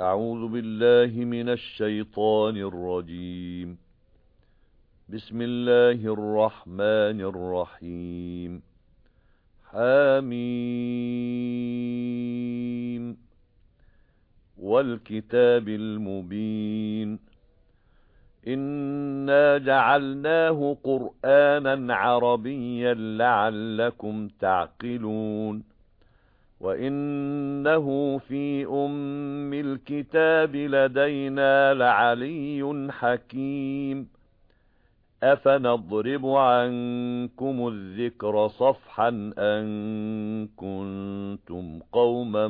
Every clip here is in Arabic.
أعوذ بالله من الشيطان الرجيم. بسم الله الرحمن الرحيم. حميم. والكتاب المبين. إِنَّا جَعَلْنَاهُ قُرْآنًا عَرَبِيًّا لَّعَلَّكُمْ تَعْقِلُونَ. وَإِنَّهُ فِي أُمِّ الْكِتَابِ لَدَيْنَا لَعَلِيٌّ حَكِيمٌ أَفَنَضْرِبُ عَنكُمُ الذِّكْرَ صَفْحًا أَن كُنتُمْ قَوْمًا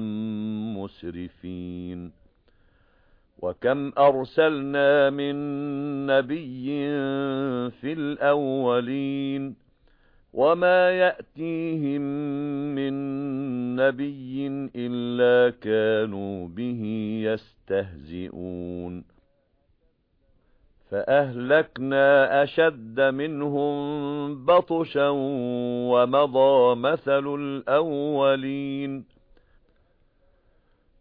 مُسْرِفِينَ وَكَمْ أَرْسَلْنَا مِن نَّبِيٍّ فِي الْأَوَّلِينَ وَمَا يَأْتِيهِم مِّن نَّبِيٍّ إِلَّا كَانُوا بِهِ يَسْتَهْزِئُونَ فَأَهْلَكْنَا أَشَدَّ مِنْهُم بَطْشًا وَمَضَى مَثَلُ الْأَوَّلِينَ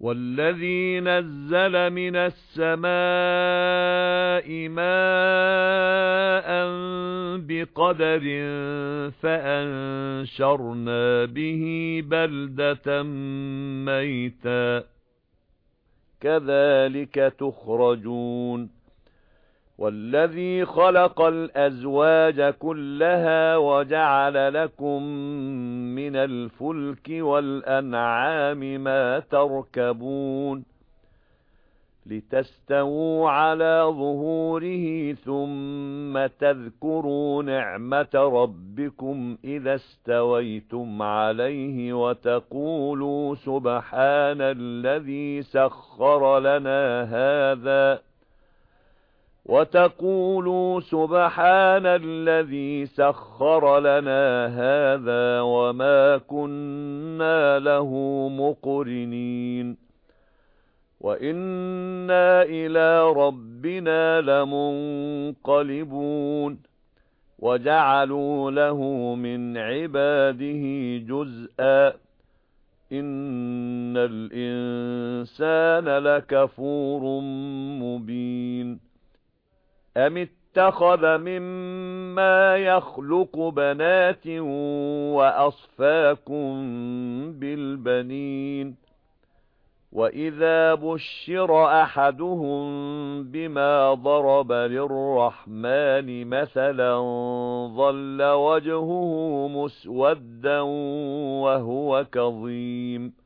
وَالَّذِي نَزَّلَ مِنَ السَّمَاءِ مَاءً بِقَدَرٍ فَأَنشَرْنَا بِهِ بَلْدَةً مَيْتًا. كَذَلِكَ تُخْرَجُونَ. وَالَّذِي خَلَقَ الْأَزْوَاجَ كُلَّهَا وَجَعَلَ لَكُم مِّنَ الْفُلْكِ وَالْأَنْعَامِ مَا تَرْكَبُونَ لِتَسْتَوُوا عَلَى ظُهُورِهِ ثُمَّ تَذْكُرُوا نِعْمَةَ رَبِّكُمْ إِذَا اسْتَوَيْتُمْ عَلَيْهِ وَتَقُولُوا سُبْحَانَ الَّذِي سَخَّرَ لَنَا هَذَا وَتَقُولُوا سُبْحَانَ الَّذِي سَخَّرَ لَنَا هَذَا وَمَا كُنَّا لَهُ مُقْرِنِينَ. وَإِنَّا إِلَى رَبِّنَا لَمُنقَلِبُونَ. وَجَعَلُوا لَهُ مِنْ عِبَادِهِ جُزْءًا. إِنَّ الْإِنسَانَ لَكَفُورٌ مُبِينٌ. أَمِ اتَّخَذَ مِمَّا يَخْلُقُ بَنَاتٍ وَأَصْفَاكُم بِالْبَنِينَ وَإِذَا بُشِّرَ أَحَدُهُم بِمَا ضَرَبَ لِلرَّحْمَنِ مَثَلًا ظَلَّ وَجْهُهُ مُسْوَدًّا وَهُوَ كَظِيمٌ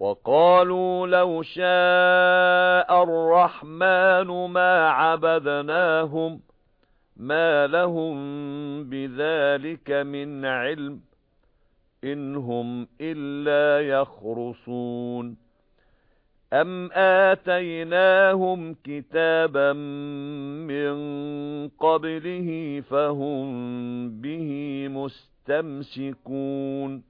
وَقَالُوا لَوْ شَاءَ الرَّحْمَنُ مَا عَبَدْنَاهُمْ مَا لَهُم بِذَلِكَ مِنْ عِلْمٍ إِنْ هُمْ إِلَّا يَخْرُصُونَ. أَمْ آتَيْنَاهُمْ كِتَابًا مِنْ قَبْلِهِ فَهُمْ بِهِ مُسْتَمْسِكُونَ.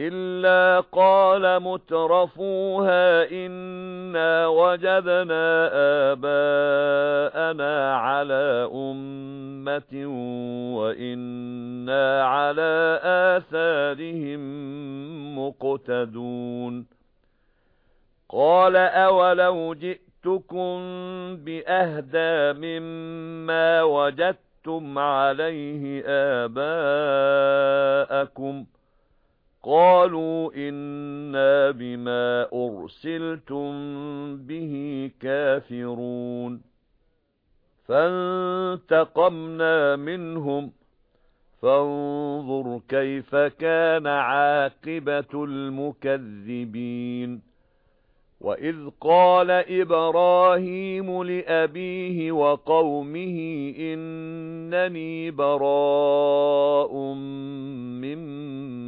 إِلَّا قَالَ مُتْرَفُوهَا إِنَّا وَجَدْنَا آبَاءَنَا عَلَى أُمَّةٍ وَإِنَّا عَلَى آثَارِهِم مُقْتَدُونَ قَالَ أَوَلَوْ جِئْتُكُم بِأَهْدَى مِمَّا وَجَدتُّمْ عَلَيْهِ آبَاءَكُمْ قَالُوا إِنَّا بِمَا أُرْسِلْتُمْ بِهِ كَافِرُونَ فَانتَقَمْنَا مِنْهُمْ فَانظُرْ كَيْفَ كَانَ عَاقِبَةُ الْمُكَذِّبِينَ وَإِذْ قَالَ إِبْرَاهِيمُ لِأَبِيهِ وَقَوْمِهِ إِنَّنِي بَرَاءٌ مِّمَّا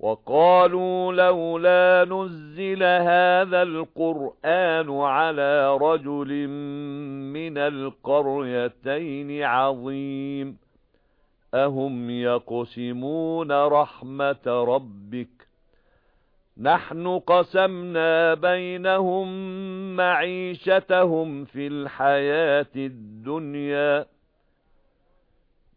وَقَالُوا لَوْلَا نُزِّلَ هَذَا الْقُرْآنُ عَلَى رَجُلٍ مِنَ الْقَرْيَتَيْنِ عَظِيمٍ. أَهُمْ يَقْسِمُونَ رَحْمَةَ رَبِّكَ. نَحْنُ قَسَمْنَا بَيْنَهُم مَّعِيشَتَهُمْ فِي الْحَيَاةِ الدُّنْيَا.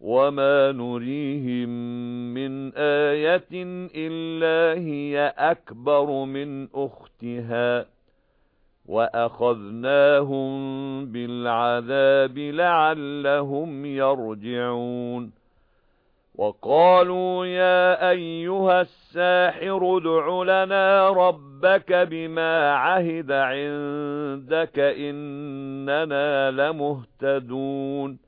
وَمَا نُرِيهِم مِّنْ آيَةٍ إِلَّا هِيَ أَكْبَرُ مِنْ أُخْتِهَا وَأَخَذْنَاهُم بِالْعَذَابِ لَعَلَّهُمْ يَرْجِعُونَ وَقَالُوا يَا أَيُّهَا السَّاحِرُ ادْعُ لَنَا رَبَّكَ بِمَا عَهِدَ عِندَكَ إِنَّنَا لَمُهْتَدُونَ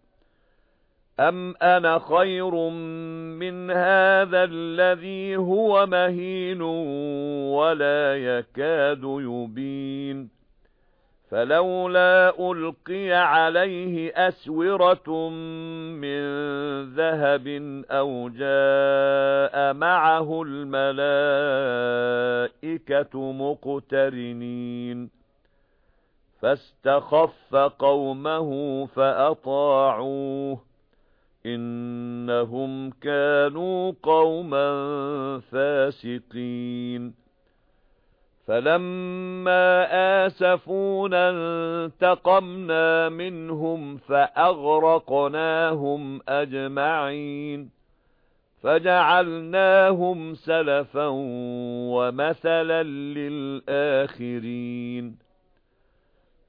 أَمْ أَنَا خَيْرٌ مِنْ هَذَا الَّذِي هُوَ مَهِينٌ وَلَا يَكَادُ يُبِينُ فَلَوْلَا أُلْقِيَ عَلَيْهِ أَسْوِرَةٌ مِّن ذَهَبٍ أَوْ جَاءَ مَعَهُ الْمَلَائِكَةُ مُقْتَرِنِينَ فَاسْتَخَفَّ قَوْمَهُ فَأَطَاعُوهُ إِنَّهُمْ كَانُوا قَوْمًا فَاسِقِينَ فَلَمَّا آسَفُونَا انتَقَمْنَا مِنْهُمْ فَأَغْرَقْنَاهُمْ أَجْمَعِينَ فَجَعَلْنَاهُمْ سَلَفًا وَمَثَلًا لِلْآخِرِينَ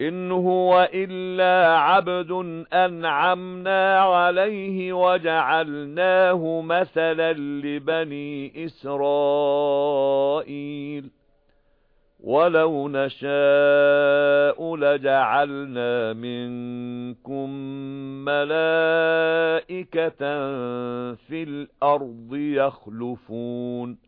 إِنْ هُوَ إِلَّا عَبْدٌ أَنْعَمْنَا عَلَيْهِ وَجَعَلْنَاهُ مَثَلًا لِبَنِي إِسْرَائِيلَ. وَلَوْ نَشَاءُ لَجَعَلْنَا مِنكُم مَّلَائِكَةً فِي الْأَرْضِ يَخْلُفُونَ.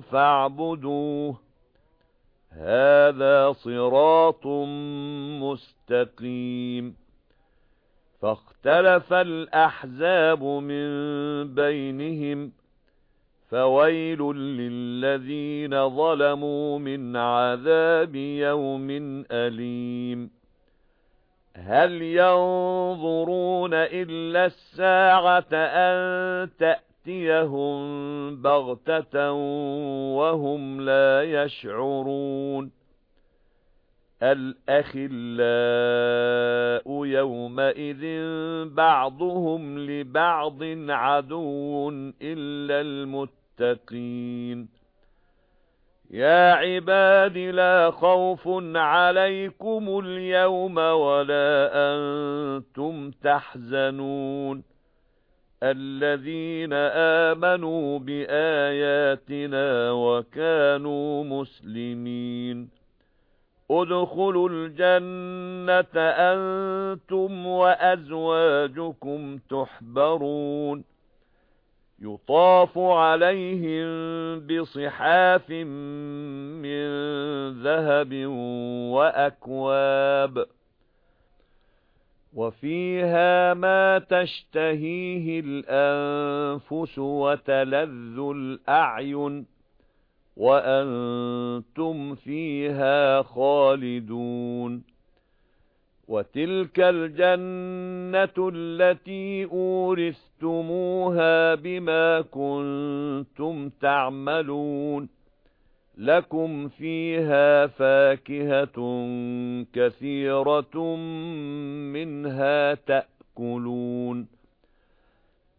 فاعبدوه. هذا صراط مستقيم. فاختلف الأحزاب من بينهم فَوَيْلٌ لِّلَّذِينَ ظَلَمُوا مِنْ عَذَابِ يَوْمٍ أَلِيمٍ. هَلْ يَنظُرُونَ إِلَّا السَّاعَةَ أَن تَأْتِيَهُم بَغْتَةً وَهُمْ لَا يَشْعُرُونَ. الأخلاء يومئذ بعضهم لبعض عدو إلا المتقين. يا عباد لا خوف عليكم اليوم ولا أنتم تحزنون. الذين آمنوا بآياتنا وكانوا مسلمين. ادخلوا الجنة أنتم وأزواجكم تحبرون. يطاف عليهم بصحاف من ذهب وأكواب. وفيها ما تشتهيه الأنفس وتلذ الأعين وأنتم فيها خالدون وتلك الجنة التي أورثتموها بما كنتم تعملون لكم فيها فاكهة كثيرة منها تأكلون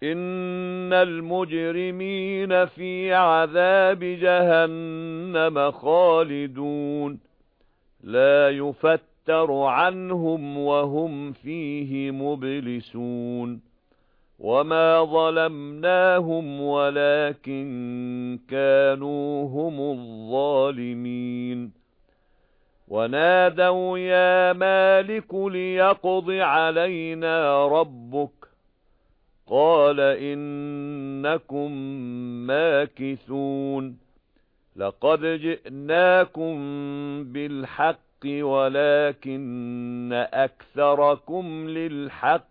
إِنَّ الْمُجْرِمِينَ فِي عَذَابِ جَهَنَّمَ خَالِدُونَ لَا يُفَتَّرُ عَنْهُمْ وَهُمْ فِيهِ مُبْلِسُونَ وَمَا ظَلَمْنَاهُمْ وَلَكِن كَانُوا هُمُ الظَّالِمِينَ وَنَادَوْا يَا مَالِكُ لِيَقْضِ عَلَيْنَا رَبُّكَ قَالَ إِنَّكُمْ مَاكِثُونَ لَقَدْ جِئْنَاكُمْ بِالْحَقِّ وَلَكِنَّ أَكْثَرَكُمْ لِلْحَقِّ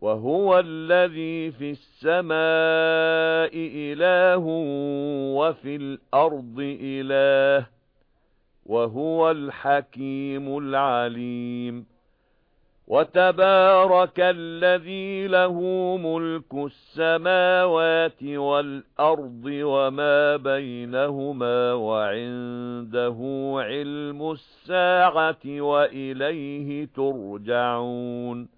وَهُوَ الَّذِي فِي السَّمَاءِ إِلَٰهٌ وَفِي الْأَرْضِ إِلَٰهٌ وَهُوَ الْحَكِيمُ الْعَلِيمُ. وَتَبَارَكَ الَّذِي لَهُ مُلْكُ السَّمَاوَاتِ وَالْأَرْضِ وَمَا بَيْنَهُمَا وَعِندَهُ عِلْمُ السَّاعَةِ وَإِلَيْهِ تُرْجَعُونَ.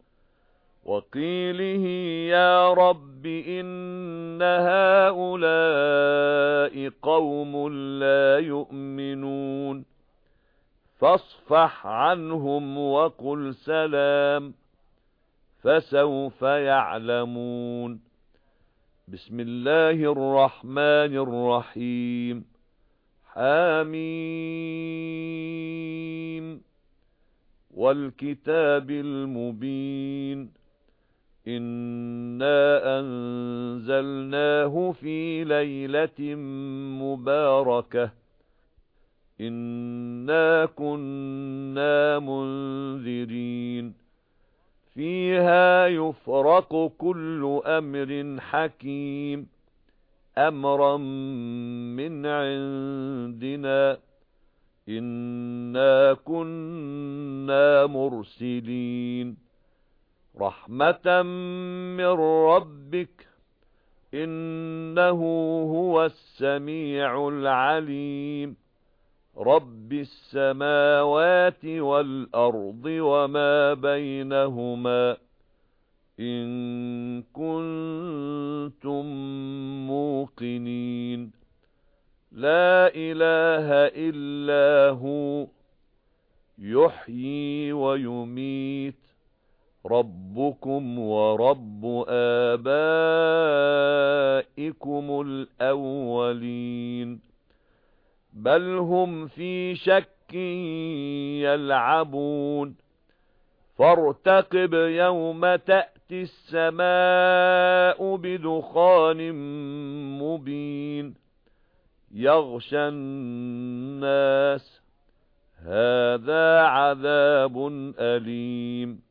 وَقِيلِهِ يَا رَبِّ إِنَّ هَؤُلَاءِ قَوْمٌ لَّا يُؤْمِنُونَ فَاصْفَحْ عَنْهُمْ وَقُلْ سَلَامٌ فَسَوْفَ يَعْلَمُونَ بِسْمِ اللَّهِ الرَّحْمَنِ الرَّحِيمِ حَمِيمٌ وَالْكِتَابِ الْمُبِينِ إِنَّا أَنزَلْنَاهُ فِي لَيْلَةٍ مُبَارَكَةٍ إِنَّا كُنَّا مُنذِرِينَ فِيهَا يُفْرَقُ كُلُّ أَمْرٍ حَكِيمٍ أَمْرًا مِنْ عِنْدِنَا إِنَّا كُنَّا مُرْسِلِينَ رَحْمَةً مِّن رَّبِّكَ إِنَّهُ هُوَ السَّمِيعُ الْعَلِيمُ رَبِّ السَّمَاوَاتِ وَالْأَرْضِ وَمَا بَيْنَهُمَا إِن كُنتُم مُّوقِنِينَ لَا إِلَٰهَ إِلَّا هُوَ يُحْيِي وَيُمِيتُ رَبُّكُمْ وَرَبُّ آبَائِكُمُ الْأَوَّلِينَ بَلْ هُمْ فِي شَكٍّ يَلْعَبُونَ فَارْتَقِبْ يَوْمَ تَأْتِي السَّمَاءُ بِدُخَانٍ مُبِينٍ يَغْشَى النَّاسَ هَذَا عَذَابٌ أَلِيمٌ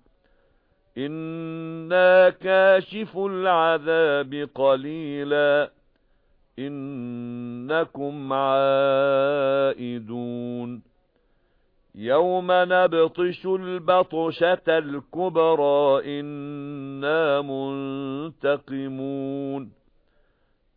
إِنَّا كَاشِفُو الْعَذَابِ قَلِيلًا إِنَّكُمْ عَائِدُونَ يَوْمَ نَبْطِشُ الْبَطْشَةَ الْكُبْرَى إِنَّا مُنْتَقِمُونَ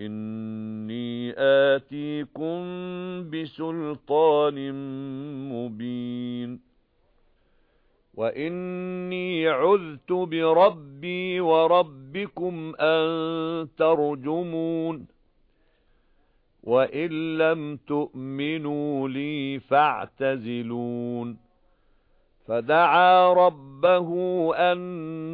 إِنِّي آتِيكُمْ بِسُلْطَانٍ مُبِينٍ وَإِنِّي عُذْتُ بِرَبِّي وَرَبِّكُمْ أَن تَرْجُمُونِ وَإِن لَّمْ تُؤْمِنُوا لِي فَاعْتَزِلُونِ فَدَعَا رَبَّهُ أَنَّ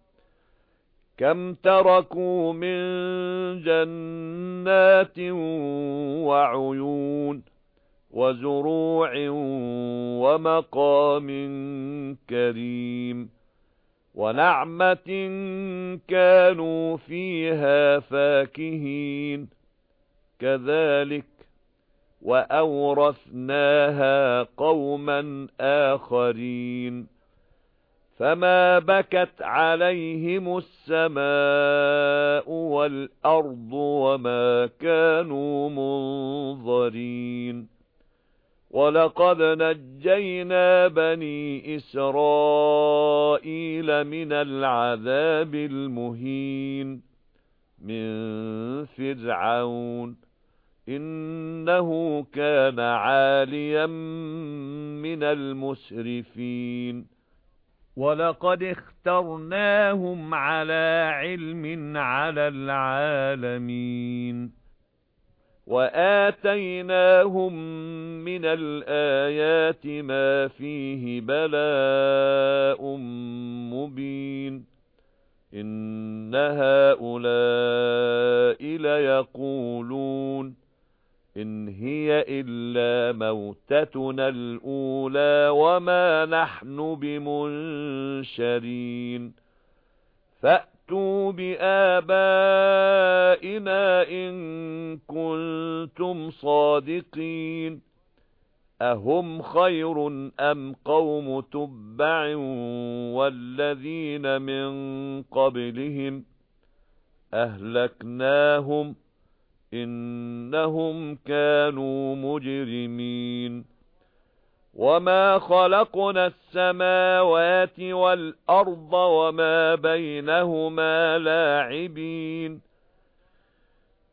كَمْ تَرَكُوا مِنْ جَنَّاتٍ وَعُيُونٍ وَزُرُوعٍ وَمَقَامٍ كَرِيمٍ وَنَعْمَةٍ كَانُوا فِيهَا فَاكِهِينَ كَذَلِكَ وَأَوْرَثْنَاهَا قَوْمًا آخَرِينَ فَمَا بَكَتْ عَلَيْهِمُ السَّمَاءُ وَالْأَرْضُ وَمَا كَانُوا مُنظَرِينَ وَلَقَدْ نَجَّيْنَا بَنِي إِسْرَائِيلَ مِنَ الْعَذَابِ الْمُهِينِ مِنْ فِرْعَوْنَ إِنَّهُ كَانَ عَالِيًا مِنَ الْمُسْرِفِينَ وَلَقَدِ اخْتَرْنَاهُمْ عَلَى عِلْمٍ عَلَى الْعَالَمِينَ وَآتَيْنَاهُمْ مِنَ الْآيَاتِ مَا فِيهِ بَلَاءٌ مُبِينٌ إِنَّ هَؤُلَاءِ لَيَقُولُونَ إِنْ هِيَ إِلَّا مَوْتَتُنَا الْأُولَى وَمَا نَحْنُ بِمُنشَرِينَ فَأْتُوا بِآبَائِنَا إِن كُنتُمْ صَادِقِينَ أَهُمْ خَيْرٌ أَمْ قَوْمُ تُبَّعٍ وَالَّذِينَ مِن قَبْلِهِمْ أَهْلَكْنَاهُمْ إِنَّهُمْ كَانُوا مُجْرِمِينَ. وَمَا خَلَقْنَا السَّمَاوَاتِ وَالْأَرْضَ وَمَا بَيْنَهُمَا لَاعِبِينَ.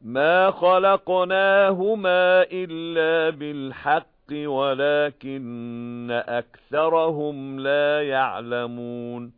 مَا خَلَقْنَاهُمَا إِلَّا بِالْحَقِّ وَلَكِنَّ أَكْثَرَهُمْ لَا يَعْلَمُونَ.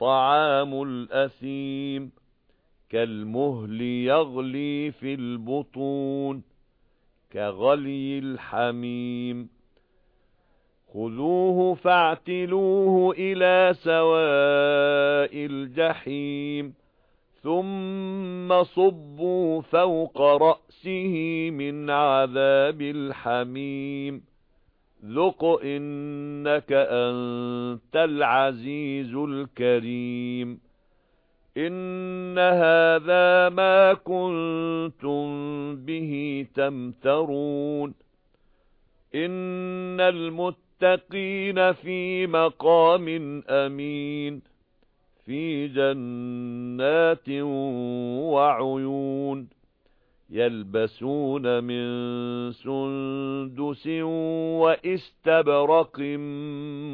طَعَامُ الْأَثِيمِ كَالْمُهْلِ يَغْلِي فِي الْبُطُونِ كَغَلْيِ الْحَمِيمِ. خُذُوهُ فَاعْتِلُوهُ إِلَى سَوَاءِ الْجَحِيمِ ثُمَّ صُبُّوا فَوْقَ رَأْسِهِ مِنْ عَذَابِ الْحَمِيمِ. ذُقْ إِنَّكَ أَنْتَ الْعَزِيزُ الْكَرِيمُ إِنَّ هَذَا مَا كُنتُم بِهِ تَمْتَرُونَ إِنَّ الْمُتَّقِينَ فِي مَقَامٍ أَمِينٍ فِي جَنَّاتٍ وَعُيُونٍ يَلْبَسُونَ مِن سُندُسٍ وَإِسْتَبْرَقٍ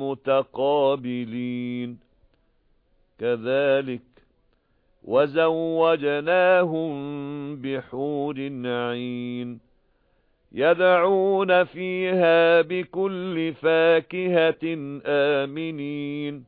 مُتَقَابِلِينَ. كَذَلِكَ وَزَوَّجْنَاهُم بِحُورٍ عِينٍ يَدْعُونَ فِيهَا بِكُلِّ فَاكِهَةٍ آمِنِينَ.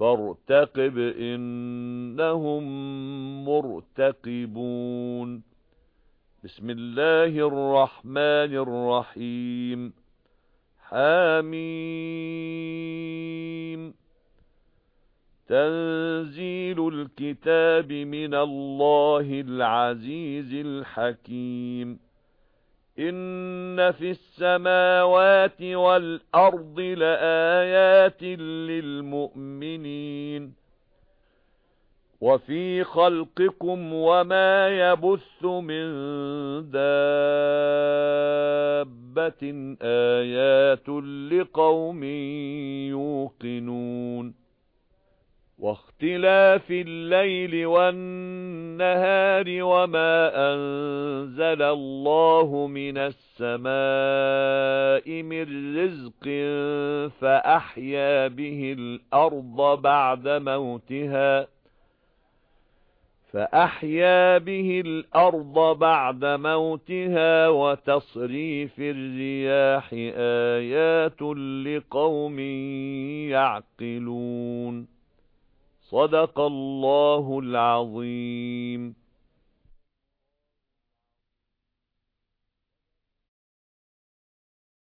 فَارْتَقِبْ إِنَّهُمْ مُرْتَقِبُونَ. بِسْمِ اللَّهِ الرَّحْمَنِ الرَّحِيمِ. حَمِيمٌ. تَنزِيلُ الْكِتَابِ مِنَ اللَّهِ الْعَزِيزِ الْحَكِيمِ. إِنَّ فِي السَّمَاوَاتِ وَالْأَرْضِ لَآيَاتٍ لِلْمُؤْمِنِينَ وَفِي خَلْقِكُمْ وَمَا يَبُثُّ مِن دَابَّةٍ آيَاتٌ لِقَوْمٍ يُوقِنُونَ وَاخْتِلَافِ اللَّيْلِ وَالنَّهَارِ وَمَا أَنزَلَ اللَّهُ مِنَ السَّمَاءِ مِن رِّزْقٍ فَأَحْيَا بِهِ الْأَرْضَ بَعْدَ مَوْتِهَا فَأَحْيَا بِهِ الْأَرْضَ بَعْدَ مَوْتِهَا وَتَصْرِيفِ الرِّيَاحِ آيَاتٌ لِقَوْمٍ يَعْقِلُونَ صدق الله العظيم.